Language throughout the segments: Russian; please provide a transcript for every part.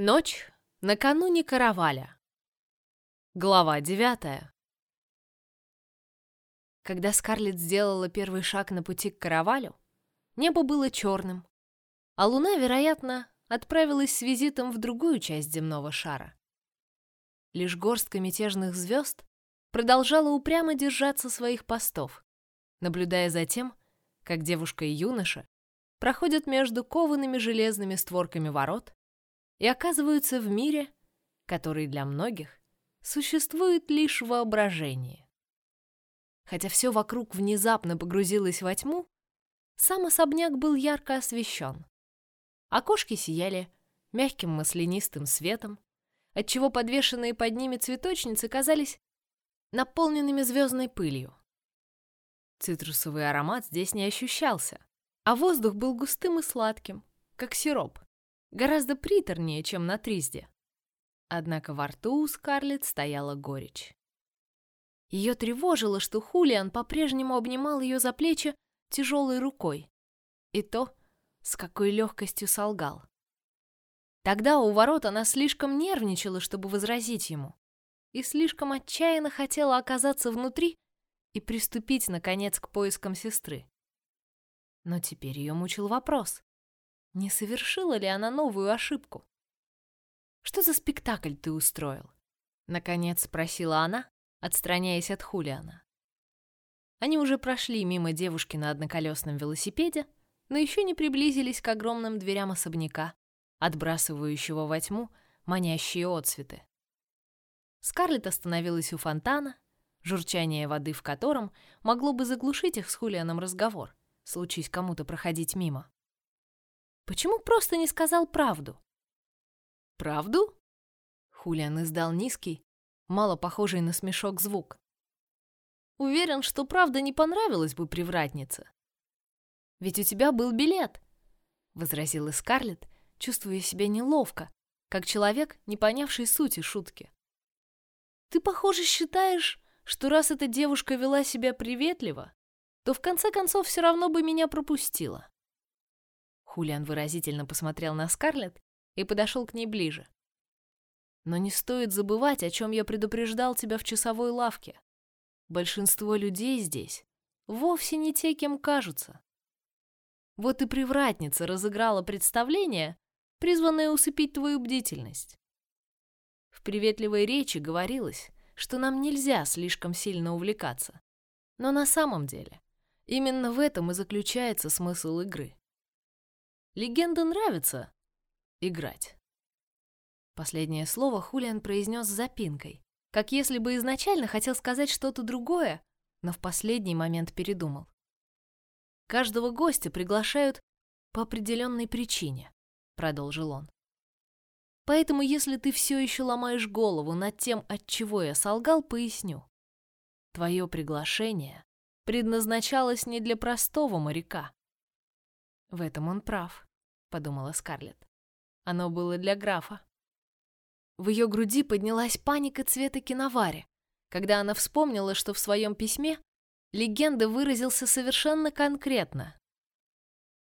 Ночь накануне караваля. Глава девятая. Когда Скарлетт сделала первый шаг на пути к каравалю, небо было черным, а луна, вероятно, отправилась с визитом в другую часть земного шара. Лишь горстка мятежных звезд продолжала упрямо держаться своих постов, наблюдая за тем, как девушка и юноша проходят между коваными железными створками ворот и оказываются в мире, который для многих существует лишь в воображении. Хотя все вокруг внезапно погрузилось во тьму, сам особняк был ярко освещен. Окошки сияли мягким маслянистым светом, отчего подвешенные под ними цветочницы казались наполненными звездной пылью. Цитрусовый аромат здесь не ощущался, а воздух был густым и сладким, как сироп, гораздо приторнее, чем на Тризде. Однако во рту у Скарлетт стояла горечь. Ее тревожило, что Хулиан по-прежнему обнимал ее за плечи тяжелой рукой. И то, с какой легкостью солгал. Тогда у ворот она слишком нервничала, чтобы возразить ему, и слишком отчаянно хотела оказаться внутри и приступить, наконец, к поискам сестры. Но теперь ее мучил вопрос. Не совершила ли она новую ошибку? Что за спектакль ты устроил? Наконец спросила она, отстраняясь от Хулиана. Они уже прошли мимо девушки на одноколесном велосипеде, но еще не приблизились к огромным дверям особняка, отбрасывающего во тьму манящие отсветы. Скарлетт остановилась у фонтана, журчание воды в котором могло бы заглушить их с Хулианом разговор, случись кому-то проходить мимо. Почему просто не сказал правду? Правду? Хулиан издал низкий, мало похожий на смешок звук. Уверен, что правда не понравилась бы привратнице. Ведь у тебя был билет, возразила Скарлетт, чувствуя себя неловко, как человек, не понявший сути шутки. Ты, похоже, считаешь, что раз эта девушка вела себя приветливо, то в конце концов все равно бы меня пропустила. Хулиан выразительно посмотрел на Скарлетт и подошел к ней ближе. Но не стоит забывать, о чем я предупреждал тебя в часовой лавке. Большинство людей здесь вовсе не те, кем кажутся. Вот и привратница разыграла представление, призванное усыпить твою бдительность. В приветливой речи говорилось, что нам нельзя слишком сильно увлекаться. Но на самом деле именно в этом и заключается смысл игры. Легенда нравится играть. Последнее слово Хулиан произнес с запинкой, как если бы изначально хотел сказать что-то другое, но в последний момент передумал. Каждого гостя приглашают по определенной причине, продолжил он. Поэтому, если ты все еще ломаешь голову над тем, от чего я солгал, поясню. Твое приглашение предназначалось не для простого моряка. В этом он прав, подумала Скарлетт. Оно было для графа. В ее груди поднялась паника цвета киновари, когда она вспомнила, что в своем письме легенда выразился совершенно конкретно.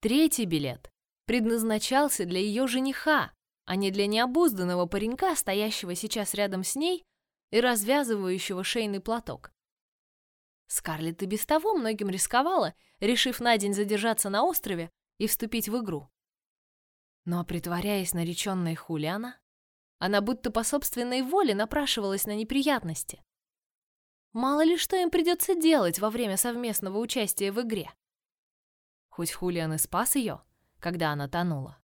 Третий билет предназначался для ее жениха, а не для необузданного паренька, стоящего сейчас рядом с ней и развязывающего шейный платок. Скарлетт и без того многим рисковала, решив на день задержаться на острове и вступить в игру. Но притворяясь нареченной Хулиана, она будто по собственной воле напрашивалась на неприятности. Мало ли что им придется делать во время совместного участия в игре. Хоть Хулиан и спас ее, когда она тонула.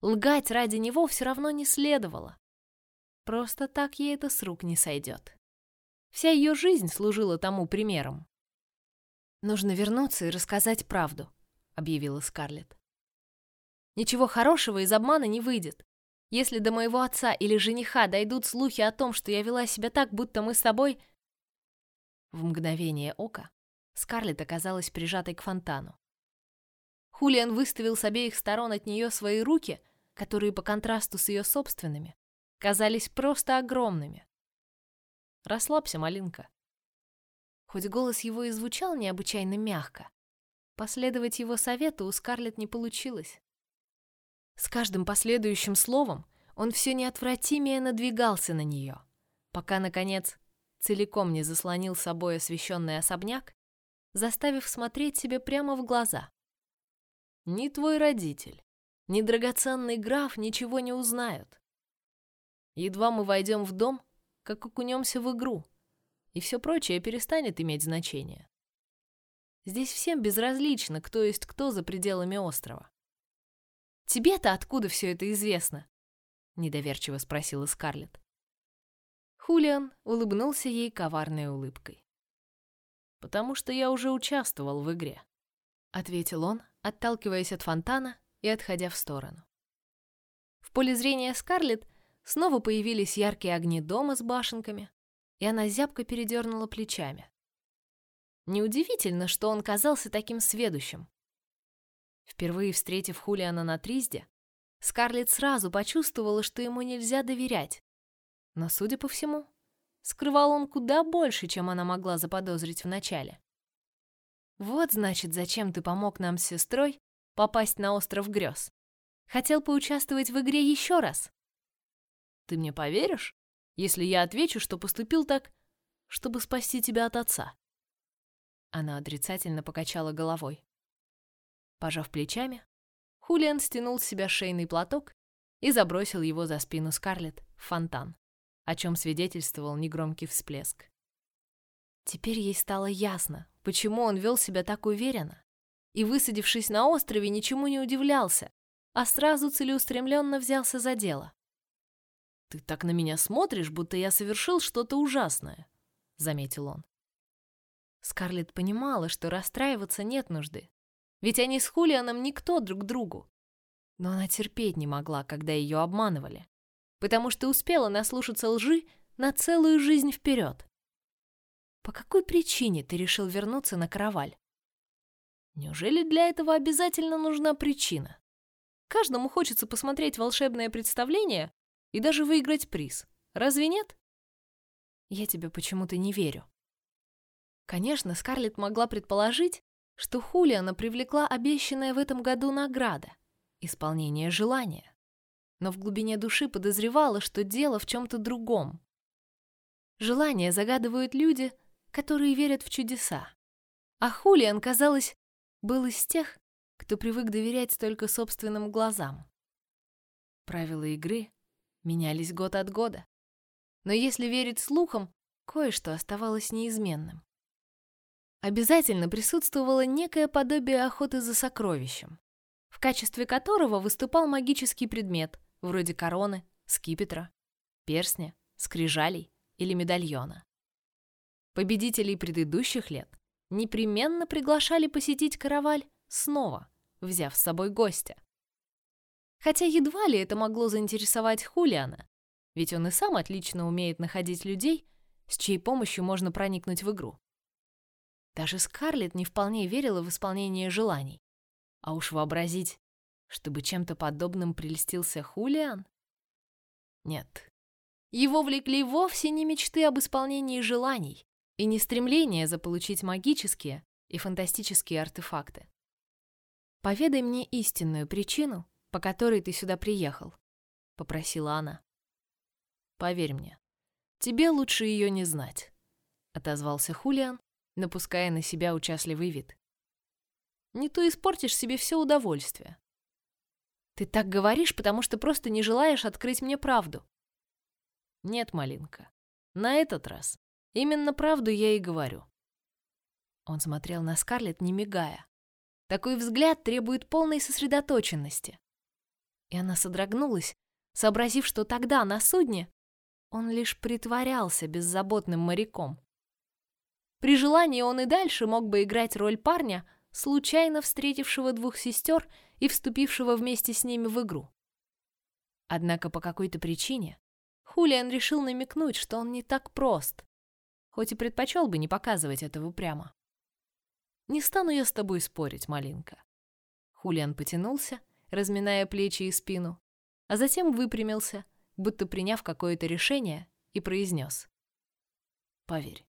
Лгать ради него все равно не следовало. Просто так ей это с рук не сойдет. Вся ее жизнь служила тому примером. Нужно вернуться и рассказать правду, объявила Скарлетт. Ничего хорошего из обмана не выйдет. Если до моего отца или жениха дойдут слухи о том, что я вела себя так, будто мы с тобой... В мгновение ока Скарлетт оказалась прижатой к фонтану. Хулиан выставил с обеих сторон от нее свои руки которые по контрасту с ее собственными казались просто огромными. Расслабься, малинка. Хоть голос его и звучал необычайно мягко, последовать его совету у Скарлетт не получилось. С каждым последующим словом Он все неотвратимее надвигался на нее, пока, наконец, целиком не заслонил собой освещенный особняк, заставив смотреть себе прямо в глаза. «Ни твой родитель, ни драгоценный граф ничего не узнают. Едва мы войдем в дом, как окунемся в игру, и все прочее перестанет иметь значение. Здесь всем безразлично, кто есть кто за пределами острова. Тебе-то откуда все это известно? Недоверчиво спросила Скарлетт. Хулиан улыбнулся ей коварной улыбкой. «Потому что я уже участвовал в игре», — ответил он, отталкиваясь от фонтана и отходя в сторону. В поле зрения Скарлетт снова появились яркие огни дома с башенками, и она зябко передернула плечами. Неудивительно, что он казался таким сведущим. Впервые встретив Хулиана на Тризде, Скарлетт сразу почувствовала, что ему нельзя доверять. Но, судя по всему, скрывал он куда больше, чем она могла заподозрить вначале. Вот, значит, зачем ты помог нам с сестрой попасть на остров грез. Хотел поучаствовать в игре еще раз. Ты мне поверишь, если я отвечу, что поступил так, чтобы спасти тебя от отца? Она отрицательно покачала головой. Пожав плечами, Хулиан стянул с себя шейный платок и забросил его за спину Скарлетт в фонтан, о чем свидетельствовал негромкий всплеск. Теперь ей стало ясно, почему он вел себя так уверенно, и, высадившись на острове, ничему не удивлялся, а сразу целеустремленно взялся за дело. «Ты так на меня смотришь, будто я совершил что-то ужасное», — заметил он. Скарлетт понимала, что расстраиваться нет нужды, ведь они с Хулианом никто друг другу. Но она терпеть не могла, когда ее обманывали, потому что успела наслушаться лжи на целую жизнь вперед. По какой причине ты решил вернуться на караваль? Неужели для этого обязательно нужна причина? Каждому хочется посмотреть волшебное представление и даже выиграть приз. Разве нет? Я тебе почему-то не верю. Конечно, Скарлетт могла предположить, что Хулиана привлекла обещанная в этом году награда — исполнение желания. Но в глубине души подозревала, что дело в чем-то другом. Желания загадывают люди, которые верят в чудеса. А Хулиан, казалось, был из тех, кто привык доверять только собственным глазам. Правила игры менялись год от года. Но если верить слухам, кое-что оставалось неизменным обязательно присутствовало некое подобие охоты за сокровищем, в качестве которого выступал магический предмет, вроде короны, скипетра, перстня, скрижалей или медальона. Победителей предыдущих лет непременно приглашали посетить караваль снова, взяв с собой гостя. Хотя едва ли это могло заинтересовать Хулиана, ведь он и сам отлично умеет находить людей, с чьей помощью можно проникнуть в игру. Даже Скарлетт не вполне верила в исполнение желаний. А уж вообразить, чтобы чем-то подобным прельстился Хулиан? Нет. Его влекли вовсе не мечты об исполнении желаний и не стремление заполучить магические и фантастические артефакты. «Поведай мне истинную причину, по которой ты сюда приехал», — попросила она. «Поверь мне, тебе лучше ее не знать», — отозвался Хулиан, напуская на себя участливый вид. Не то испортишь себе все удовольствие. Ты так говоришь, потому что просто не желаешь открыть мне правду. Нет, малинка. На этот раз именно правду я и говорю. Он смотрел на Скарлетт, не мигая. Такой взгляд требует полной сосредоточенности. И она содрогнулась, сообразив, что тогда на судне он лишь притворялся беззаботным моряком. При желании он и дальше мог бы играть роль парня, случайно встретившего двух сестер и вступившего вместе с ними в игру. Однако по какой-то причине Хулиан решил намекнуть, что он не так прост, хоть и предпочел бы не показывать этого прямо. «Не стану я с тобой спорить, малинка». Хулиан потянулся, разминая плечи и спину, а затем выпрямился, будто приняв какое-то решение, и произнес. «Поверь,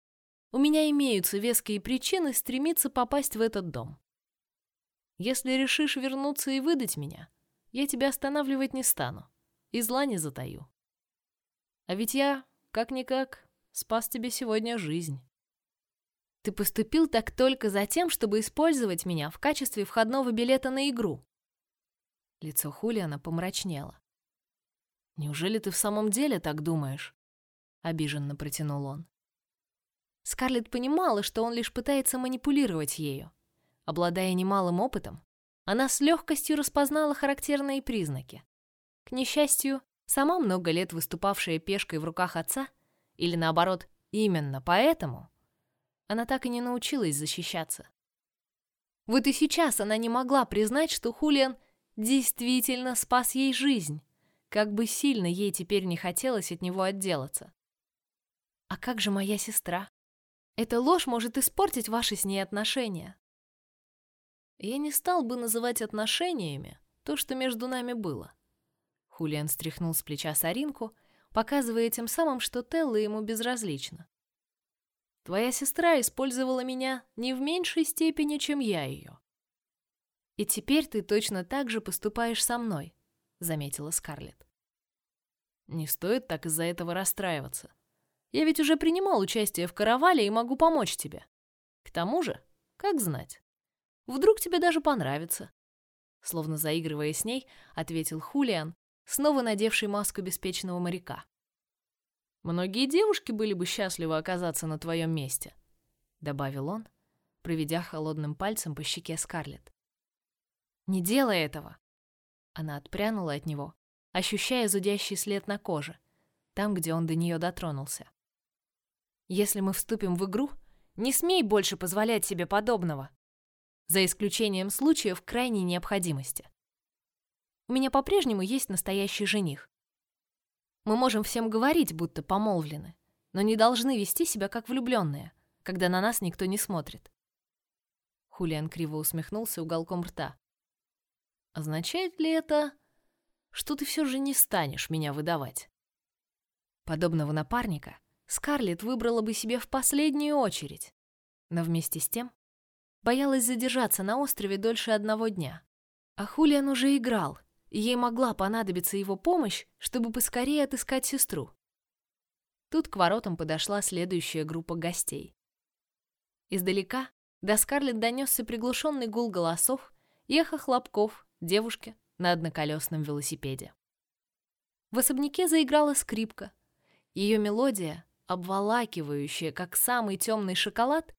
у меня имеются веские причины стремиться попасть в этот дом. Если решишь вернуться и выдать меня, я тебя останавливать не стану. и зла не затаю. А ведь я, как-никак, спас тебе сегодня жизнь. Ты поступил так только за тем, чтобы использовать меня в качестве входного билета на игру. Лицо Хулиана помрачнело. Неужели ты в самом деле так думаешь? Обиженно протянул он. Скарлетт понимала, что он лишь пытается манипулировать ею. Обладая немалым опытом, она с легкостью распознала характерные признаки. К несчастью, сама много лет выступавшая пешкой в руках отца, или наоборот, именно поэтому, она так и не научилась защищаться. Вот и сейчас она не могла признать, что Хулиан действительно спас ей жизнь, как бы сильно ей теперь не хотелось от него отделаться. А как же моя сестра? Эта ложь может испортить ваши с ней отношения. Я не стал бы называть отношениями то, что между нами было. Хулиан стряхнул с плеча Саринку, показывая тем самым, что Телла ему безразлична. Твоя сестра использовала меня не в меньшей степени, чем я ее. И теперь ты точно так же поступаешь со мной, заметила Скарлетт. Не стоит так из-за этого расстраиваться. Я ведь уже принимал участие в каравале и могу помочь тебе. К тому же, как знать, вдруг тебе даже понравится. Словно заигрывая с ней, ответил Хулиан, снова надевший маску беспечного моряка. Многие девушки были бы счастливы оказаться на твоем месте, добавил он, проведя холодным пальцем по щеке Скарлетт. Не делай этого. Она отпрянула от него, ощущая зудящий след на коже, там, где он до нее дотронулся. Если мы вступим в игру, не смей больше позволять себе подобного, за исключением случаев крайней необходимости. У меня по-прежнему есть настоящий жених, мы можем всем говорить, будто помолвлены, но не должны вести себя как влюбленные, когда на нас никто не смотрит. Хулиан криво усмехнулся уголком рта. Означает ли это, что ты все же не станешь меня выдавать? Подобного напарника Скарлетт выбрала бы себе в последнюю очередь, но вместе с тем боялась задержаться на острове дольше одного дня. А Хулиан уже играл, ей могла понадобиться его помощь, чтобы поскорее отыскать сестру. Тут к воротам подошла следующая группа гостей. Издалека до Скарлетт донесся приглушенный гул голосов и эхо хлопков девушки на одноколесном велосипеде. В особняке заиграла скрипка. Ее мелодия, обволакивающая, как самый темный шоколад,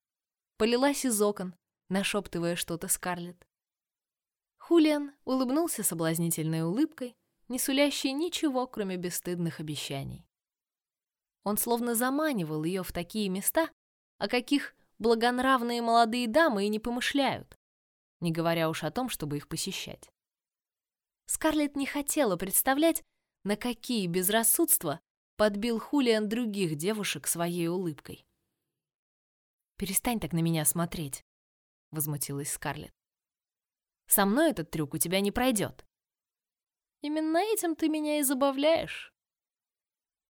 полилась из окон, нашептывая что-то Скарлетт. Хулиан улыбнулся соблазнительной улыбкой, не сулящей ничего, кроме бесстыдных обещаний. Он словно заманивал ее в такие места, о каких благонравные молодые дамы и не помышляют, не говоря уж о том, чтобы их посещать. Скарлетт не хотела представлять, на какие безрассудства подбил Хулиан других девушек своей улыбкой. «Перестань так на меня смотреть», — возмутилась Скарлетт. Со мной этот трюк у тебя не пройдет. Именно этим ты меня и забавляешь,